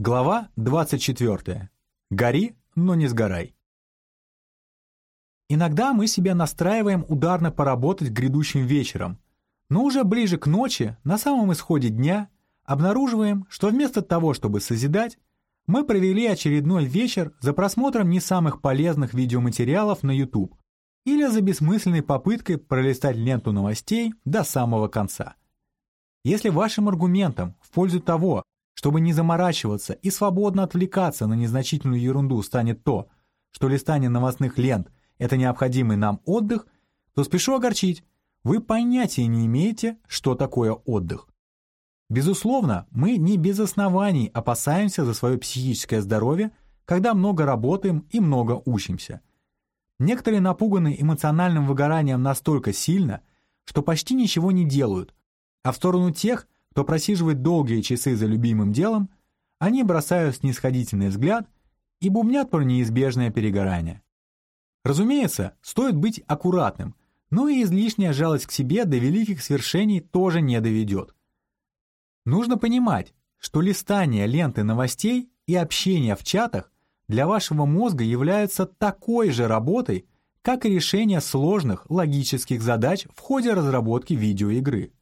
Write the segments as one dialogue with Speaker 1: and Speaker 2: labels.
Speaker 1: Глава 24. Гори, но не сгорай. Иногда мы себя настраиваем ударно поработать грядущим вечером, но уже ближе к ночи, на самом исходе дня, обнаруживаем, что вместо того, чтобы созидать, мы провели очередной вечер за просмотром не самых полезных видеоматериалов на YouTube или за бессмысленной попыткой пролистать ленту новостей до самого конца. Если вашим аргументом в пользу того, чтобы не заморачиваться и свободно отвлекаться на незначительную ерунду станет то, что листание новостных лент – это необходимый нам отдых, то спешу огорчить, вы понятия не имеете, что такое отдых. Безусловно, мы не без оснований опасаемся за свое психическое здоровье, когда много работаем и много учимся. Некоторые напуганы эмоциональным выгоранием настолько сильно, что почти ничего не делают, а в сторону тех – кто просиживает долгие часы за любимым делом, они бросают снисходительный взгляд и бубнят про неизбежное перегорание. Разумеется, стоит быть аккуратным, но и излишняя жалость к себе до великих свершений тоже не доведет. Нужно понимать, что листание ленты новостей и общение в чатах для вашего мозга являются такой же работой, как и решение сложных логических задач в ходе разработки видеоигры.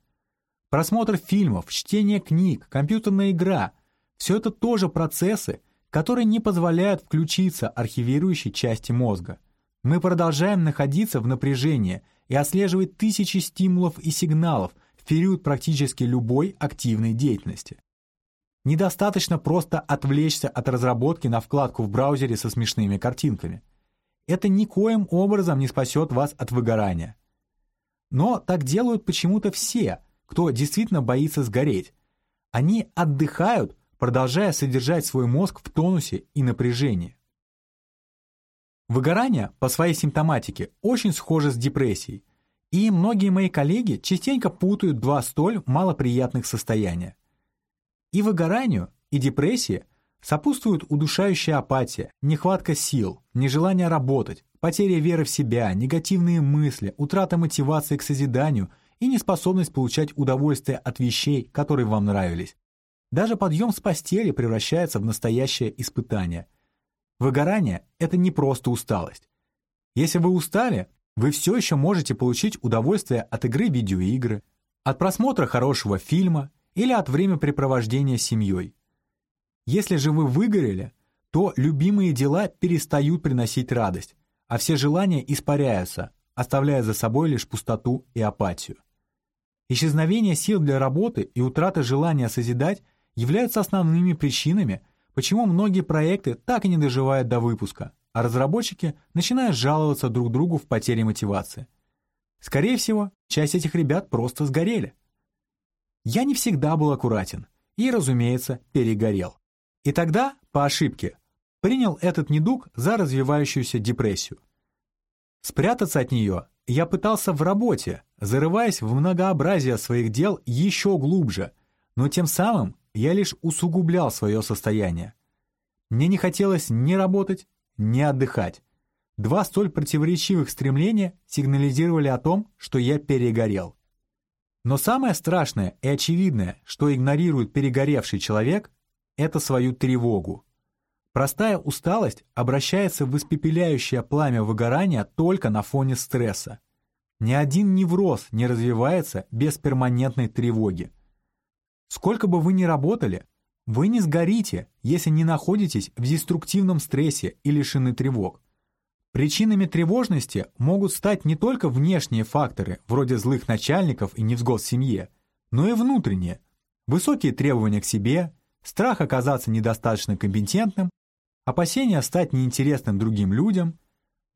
Speaker 1: Просмотр фильмов, чтение книг, компьютерная игра – все это тоже процессы, которые не позволяют включиться архивирующей части мозга. Мы продолжаем находиться в напряжении и отслеживать тысячи стимулов и сигналов в период практически любой активной деятельности. Недостаточно просто отвлечься от разработки на вкладку в браузере со смешными картинками. Это никоим образом не спасет вас от выгорания. Но так делают почему-то все – кто действительно боится сгореть. Они отдыхают, продолжая содержать свой мозг в тонусе и напряжении. Выгорание по своей симптоматике очень схоже с депрессией, и многие мои коллеги частенько путают два столь малоприятных состояния. И выгоранию, и депрессии сопутствуют удушающая апатия, нехватка сил, нежелание работать, потеря веры в себя, негативные мысли, утрата мотивации к созиданию – и неспособность получать удовольствие от вещей, которые вам нравились. Даже подъем с постели превращается в настоящее испытание. Выгорание – это не просто усталость. Если вы устали, вы все еще можете получить удовольствие от игры видеоигры, от просмотра хорошего фильма или от времяпрепровождения с семьей. Если же вы выгорели, то любимые дела перестают приносить радость, а все желания испаряются, оставляя за собой лишь пустоту и апатию. Исчезновение сил для работы и утрата желания созидать являются основными причинами, почему многие проекты так и не доживают до выпуска, а разработчики начинают жаловаться друг другу в потере мотивации. Скорее всего, часть этих ребят просто сгорели. Я не всегда был аккуратен и, разумеется, перегорел. И тогда, по ошибке, принял этот недуг за развивающуюся депрессию. Спрятаться от нее я пытался в работе, зарываясь в многообразие своих дел еще глубже, но тем самым я лишь усугублял свое состояние. Мне не хотелось ни работать, ни отдыхать. Два столь противоречивых стремления сигнализировали о том, что я перегорел. Но самое страшное и очевидное, что игнорирует перегоревший человек, это свою тревогу. Простая усталость обращается в испепеляющее пламя выгорания только на фоне стресса. Ни один невроз не развивается без перманентной тревоги. Сколько бы вы ни работали, вы не сгорите, если не находитесь в деструктивном стрессе и лишены тревог. Причинами тревожности могут стать не только внешние факторы, вроде злых начальников и невзгод в семье, но и внутренние. Высокие требования к себе, страх оказаться недостаточно компетентным опасение стать неинтересным другим людям,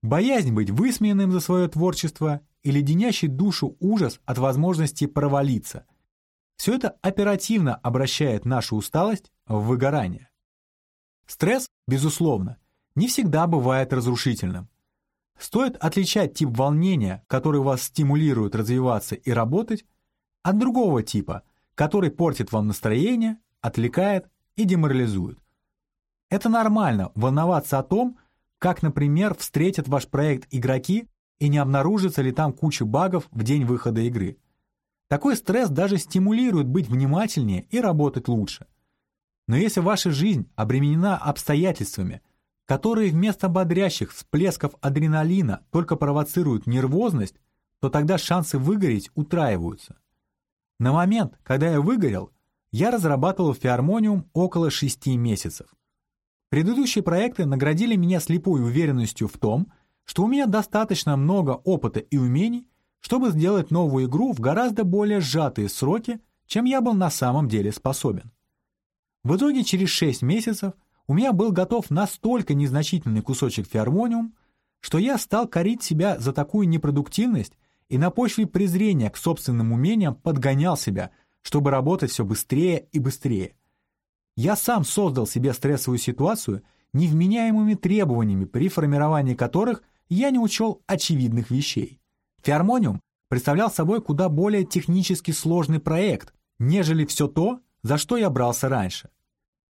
Speaker 1: боязнь быть высмеянным за свое творчество и леденящий душу ужас от возможности провалиться. Все это оперативно обращает нашу усталость в выгорание. Стресс, безусловно, не всегда бывает разрушительным. Стоит отличать тип волнения, который вас стимулирует развиваться и работать, от другого типа, который портит вам настроение, отвлекает и деморализует. Это нормально волноваться о том, как, например, встретят ваш проект игроки и не обнаружится ли там куча багов в день выхода игры. Такой стресс даже стимулирует быть внимательнее и работать лучше. Но если ваша жизнь обременена обстоятельствами, которые вместо бодрящих всплесков адреналина только провоцируют нервозность, то тогда шансы выгореть утраиваются. На момент, когда я выгорел, я разрабатывал фиармониум около шести месяцев. Предыдущие проекты наградили меня слепой уверенностью в том, что у меня достаточно много опыта и умений, чтобы сделать новую игру в гораздо более сжатые сроки, чем я был на самом деле способен. В итоге через 6 месяцев у меня был готов настолько незначительный кусочек фиармониум, что я стал корить себя за такую непродуктивность и на почве презрения к собственным умениям подгонял себя, чтобы работать все быстрее и быстрее. Я сам создал себе стрессовую ситуацию невменяемыми требованиями, при формировании которых я не учел очевидных вещей. Фиармониум представлял собой куда более технически сложный проект, нежели все то, за что я брался раньше.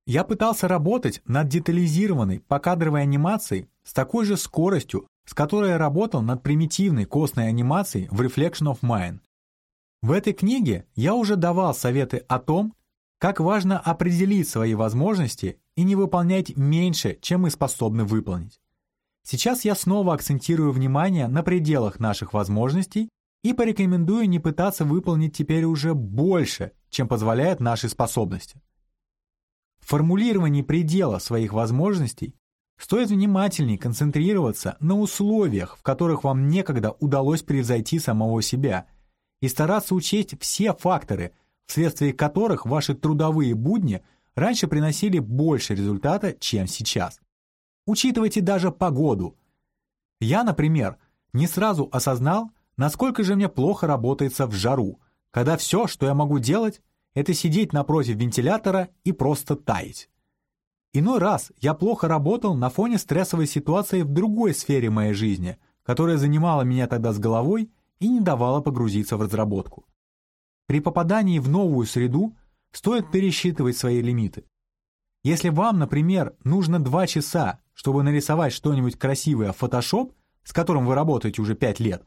Speaker 1: Я пытался работать над детализированной покадровой анимацией с такой же скоростью, с которой я работал над примитивной костной анимацией в Reflection of Mine. В этой книге я уже давал советы о том, как важно определить свои возможности и не выполнять меньше, чем мы способны выполнить. Сейчас я снова акцентирую внимание на пределах наших возможностей и порекомендую не пытаться выполнить теперь уже больше, чем позволяют наши способности. В формулировании предела своих возможностей стоит внимательнее концентрироваться на условиях, в которых вам некогда удалось превзойти самого себя, и стараться учесть все факторы, вследствие которых ваши трудовые будни раньше приносили больше результата, чем сейчас. Учитывайте даже погоду. Я, например, не сразу осознал, насколько же мне плохо работается в жару, когда все, что я могу делать, это сидеть напротив вентилятора и просто таять. Иной раз я плохо работал на фоне стрессовой ситуации в другой сфере моей жизни, которая занимала меня тогда с головой и не давала погрузиться в разработку. При попадании в новую среду стоит пересчитывать свои лимиты. Если вам, например, нужно два часа, чтобы нарисовать что-нибудь красивое в Photoshop, с которым вы работаете уже пять лет,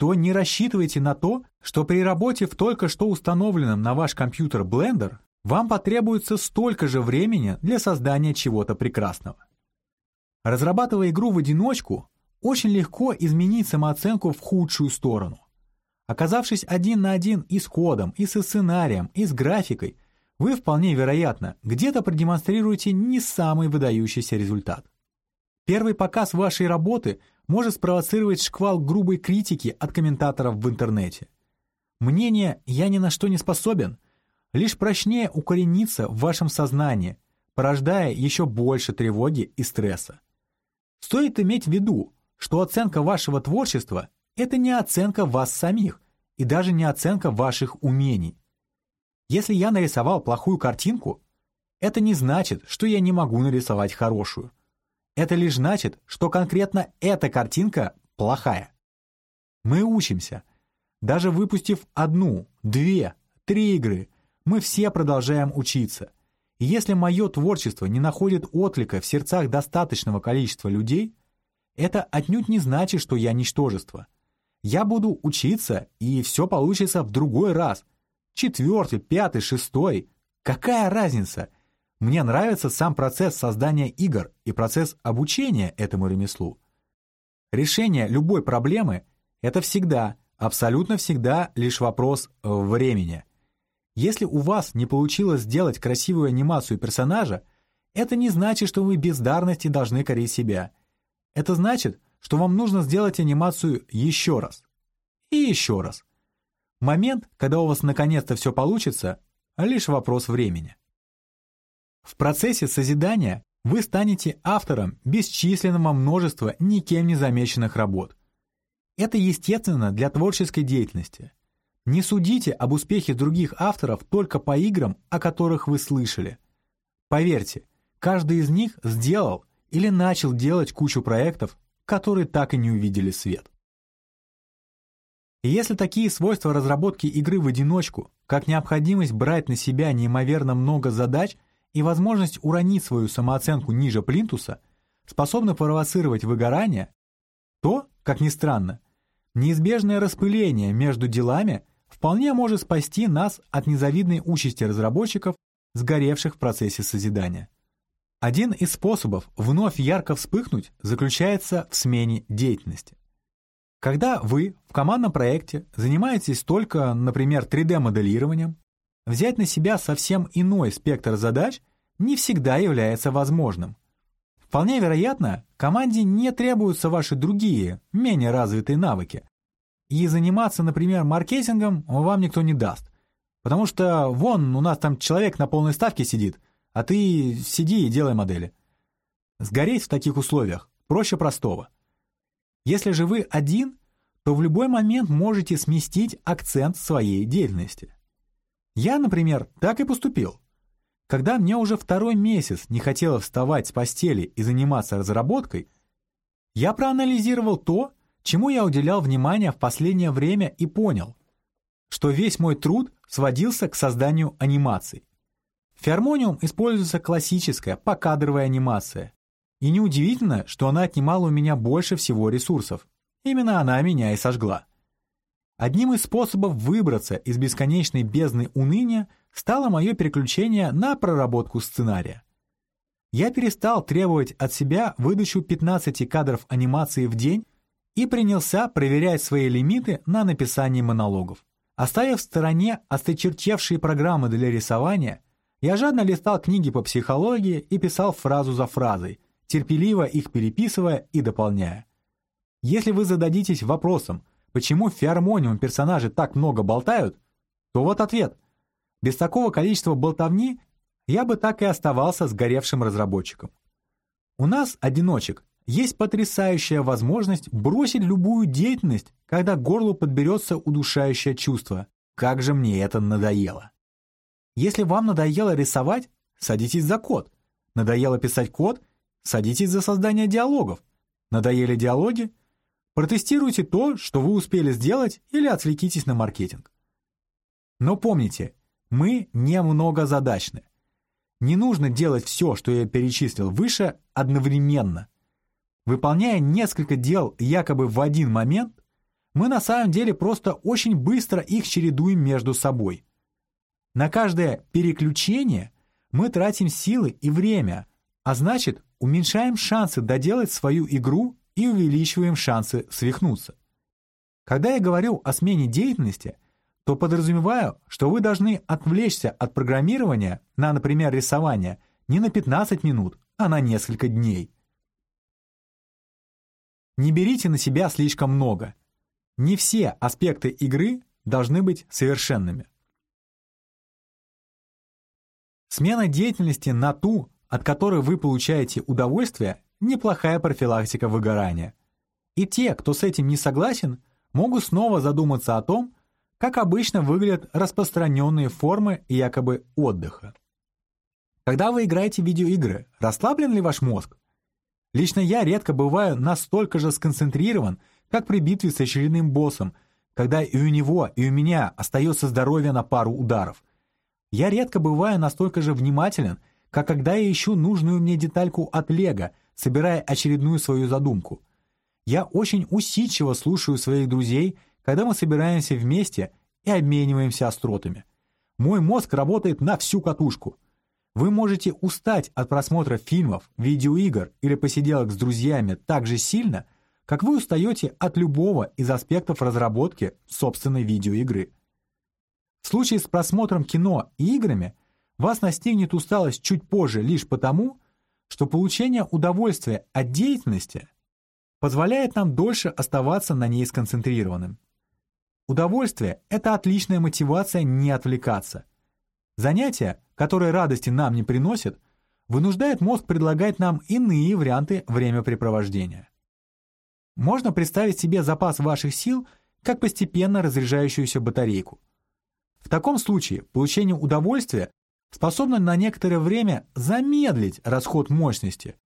Speaker 1: то не рассчитывайте на то, что при работе в только что установленном на ваш компьютер Blender вам потребуется столько же времени для создания чего-то прекрасного. Разрабатывая игру в одиночку, очень легко изменить самооценку в худшую сторону. Оказавшись один на один и с кодом, и со сценарием, и с графикой – вы вполне вероятно где-то продемонстрируете не самый выдающийся результат. Первый показ вашей работы может спровоцировать шквал грубой критики от комментаторов в интернете. Мнение «я ни на что не способен» лишь прочнее укоренится в вашем сознании, порождая еще больше тревоги и стресса. Стоит иметь в виду, что оценка вашего творчества – это не оценка вас самих и даже не оценка ваших умений. Если я нарисовал плохую картинку, это не значит, что я не могу нарисовать хорошую. Это лишь значит, что конкретно эта картинка плохая. Мы учимся. Даже выпустив одну, две, три игры, мы все продолжаем учиться. И если мое творчество не находит отклика в сердцах достаточного количества людей, это отнюдь не значит, что я ничтожество. Я буду учиться, и все получится в другой раз, четвертый, пятый, шестой. Какая разница? Мне нравится сам процесс создания игр и процесс обучения этому ремеслу. Решение любой проблемы – это всегда, абсолютно всегда лишь вопрос времени. Если у вас не получилось сделать красивую анимацию персонажа, это не значит, что вы бездарности должны корить себя. Это значит, что вам нужно сделать анимацию еще раз. И еще раз. Момент, когда у вас наконец-то все получится, лишь вопрос времени. В процессе созидания вы станете автором бесчисленного множества никем не замеченных работ. Это естественно для творческой деятельности. Не судите об успехе других авторов только по играм, о которых вы слышали. Поверьте, каждый из них сделал или начал делать кучу проектов, которые так и не увидели свет. И если такие свойства разработки игры в одиночку, как необходимость брать на себя неимоверно много задач и возможность уронить свою самооценку ниже плинтуса, способны провоцировать выгорание, то, как ни странно, неизбежное распыление между делами вполне может спасти нас от незавидной участи разработчиков, сгоревших в процессе созидания. Один из способов вновь ярко вспыхнуть заключается в смене деятельности. Когда вы в командном проекте занимаетесь только, например, 3D-моделированием, взять на себя совсем иной спектр задач не всегда является возможным. Вполне вероятно, команде не требуются ваши другие, менее развитые навыки. И заниматься, например, маркетингом вам никто не даст. Потому что вон у нас там человек на полной ставке сидит, а ты сиди и делай модели. Сгореть в таких условиях проще простого. Если же вы один, то в любой момент можете сместить акцент своей деятельности. Я, например, так и поступил. Когда мне уже второй месяц не хотелось вставать с постели и заниматься разработкой, я проанализировал то, чему я уделял внимание в последнее время и понял, что весь мой труд сводился к созданию анимаций. В Фермониум используется классическая покадровая анимация. И неудивительно, что она отнимала у меня больше всего ресурсов. Именно она меня и сожгла. Одним из способов выбраться из бесконечной бездны уныния стало мое переключение на проработку сценария. Я перестал требовать от себя выдачу 15 кадров анимации в день и принялся проверять свои лимиты на написание монологов. Оставив в стороне осточерчевшие программы для рисования, я жадно листал книги по психологии и писал фразу за фразой, терпеливо их переписывая и дополняя. Если вы зададитесь вопросом, почему в фиармониум персонажи так много болтают, то вот ответ. Без такого количества болтовни я бы так и оставался сгоревшим разработчиком. У нас, одиночек, есть потрясающая возможность бросить любую деятельность, когда к горлу подберется удушающее чувство. Как же мне это надоело. Если вам надоело рисовать, садитесь за код. Надоело писать код, садитесь за создание диалогов. Надоели диалоги? Протестируйте то, что вы успели сделать, или отвлекитесь на маркетинг. Но помните, мы не многозадачны. Не нужно делать все, что я перечислил выше, одновременно. Выполняя несколько дел якобы в один момент, мы на самом деле просто очень быстро их чередуем между собой – на каждое переключение мы тратим силы и время, а значит, уменьшаем шансы доделать свою игру и увеличиваем шансы свихнуться. Когда я говорю о смене деятельности, то подразумеваю, что вы должны отвлечься от программирования на, например, рисование не на 15 минут, а на несколько дней. Не берите на себя слишком много. Не все аспекты игры должны быть совершенными. Смена деятельности на ту, от которой вы получаете удовольствие, неплохая профилактика выгорания. И те, кто с этим не согласен, могут снова задуматься о том, как обычно выглядят распространенные формы якобы отдыха. Когда вы играете в видеоигры, расслаблен ли ваш мозг? Лично я редко бываю настолько же сконцентрирован, как при битве с очередным боссом, когда и у него, и у меня остается здоровье на пару ударов – я редко бываю настолько же внимателен, как когда я ищу нужную мне детальку от Лего, собирая очередную свою задумку. Я очень усидчиво слушаю своих друзей, когда мы собираемся вместе и обмениваемся остротами. Мой мозг работает на всю катушку. Вы можете устать от просмотра фильмов, видеоигр или посиделок с друзьями так же сильно, как вы устаете от любого из аспектов разработки собственной видеоигры. В случае с просмотром кино и играми вас настигнет усталость чуть позже лишь потому, что получение удовольствия от деятельности позволяет нам дольше оставаться на ней сконцентрированным. Удовольствие – это отличная мотивация не отвлекаться. Занятия, которые радости нам не приносят, вынуждает мозг предлагать нам иные варианты времяпрепровождения. Можно представить себе запас ваших сил как постепенно разряжающуюся батарейку – в таком случае получение удовольствия способно на некоторое время замедлить расход мощности.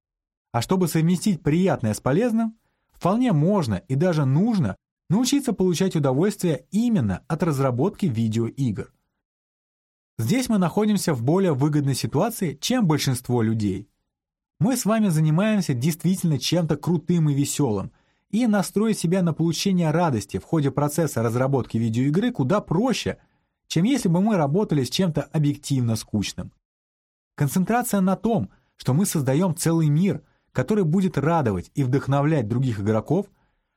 Speaker 1: А чтобы совместить приятное с полезным, вполне можно и даже нужно научиться получать удовольствие именно от разработки видеоигр. Здесь мы находимся в более выгодной ситуации, чем большинство людей. Мы с вами занимаемся действительно чем-то крутым и веселым, и настроить себя на получение радости в ходе процесса разработки видеоигры куда проще – чем если бы мы работали с чем-то объективно скучным. Концентрация на том, что мы создаем целый мир, который будет радовать и вдохновлять других игроков,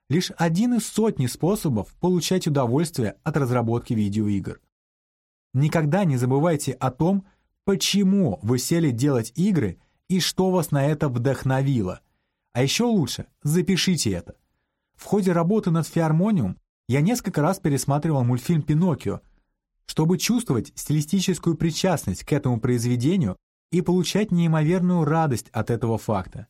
Speaker 1: лишь один из сотни способов получать удовольствие от разработки видеоигр. Никогда не забывайте о том, почему вы сели делать игры и что вас на это вдохновило. А еще лучше, запишите это. В ходе работы над «Фиармониум» я несколько раз пересматривал мультфильм «Пиноккио», чтобы чувствовать стилистическую причастность к этому произведению и получать неимоверную радость от этого факта.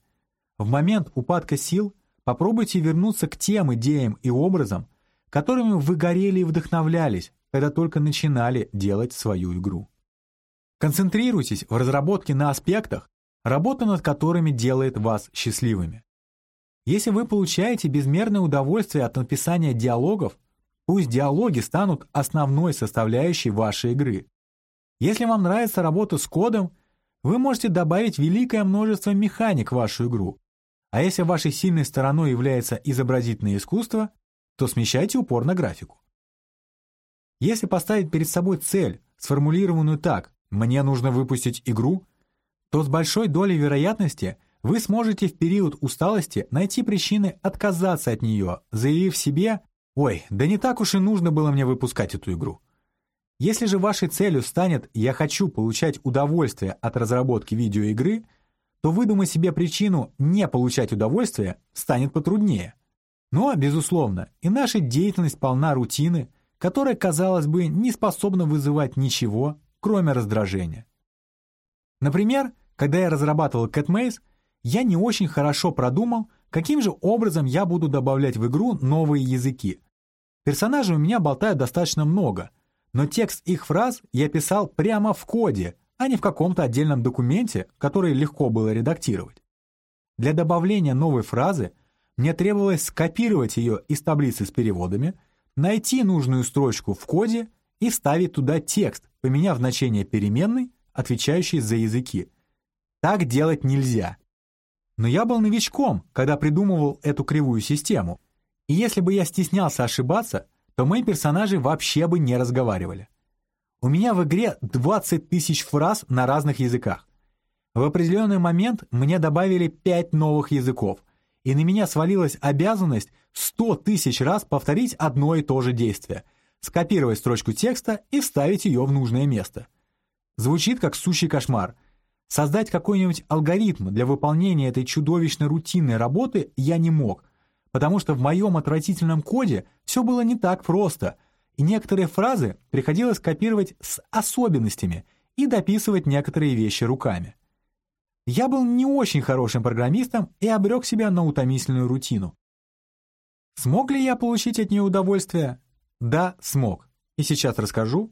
Speaker 1: В момент упадка сил попробуйте вернуться к тем идеям и образам, которыми вы горели и вдохновлялись, когда только начинали делать свою игру. Концентрируйтесь в разработке на аспектах, работа над которыми делает вас счастливыми. Если вы получаете безмерное удовольствие от написания диалогов, пусть диалоги станут основной составляющей вашей игры. Если вам нравится работа с кодом, вы можете добавить великое множество механик в вашу игру. А если вашей сильной стороной является изобразительное искусство, то смещайте упор на графику. Если поставить перед собой цель, сформулированную так «мне нужно выпустить игру», то с большой долей вероятности вы сможете в период усталости найти причины отказаться от нее, заявив себе «Ой, да не так уж и нужно было мне выпускать эту игру». Если же вашей целью станет «я хочу получать удовольствие от разработки видеоигры», то выдумать себе причину не получать удовольствие станет потруднее. Но, безусловно, и наша деятельность полна рутины, которая, казалось бы, не способна вызывать ничего, кроме раздражения. Например, когда я разрабатывал CatMaze, я не очень хорошо продумал, каким же образом я буду добавлять в игру новые языки. Персонажей у меня болтают достаточно много, но текст их фраз я писал прямо в коде, а не в каком-то отдельном документе, который легко было редактировать. Для добавления новой фразы мне требовалось скопировать ее из таблицы с переводами, найти нужную строчку в коде и вставить туда текст, поменяв значение переменной, отвечающей за языки. Так делать нельзя. Но я был новичком, когда придумывал эту кривую систему, и если бы я стеснялся ошибаться, то мои персонажи вообще бы не разговаривали. У меня в игре 20 тысяч фраз на разных языках. В определенный момент мне добавили 5 новых языков, и на меня свалилась обязанность 100 тысяч раз повторить одно и то же действие, скопировать строчку текста и вставить ее в нужное место. Звучит как сущий кошмар. Создать какой-нибудь алгоритм для выполнения этой чудовищно рутинной работы я не мог, потому что в моем отвратительном коде все было не так просто, и некоторые фразы приходилось копировать с особенностями и дописывать некоторые вещи руками. Я был не очень хорошим программистом и обрек себя на утомительную рутину. Смог ли я получить от нее удовольствие? Да, смог. И сейчас расскажу.